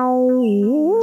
Oh.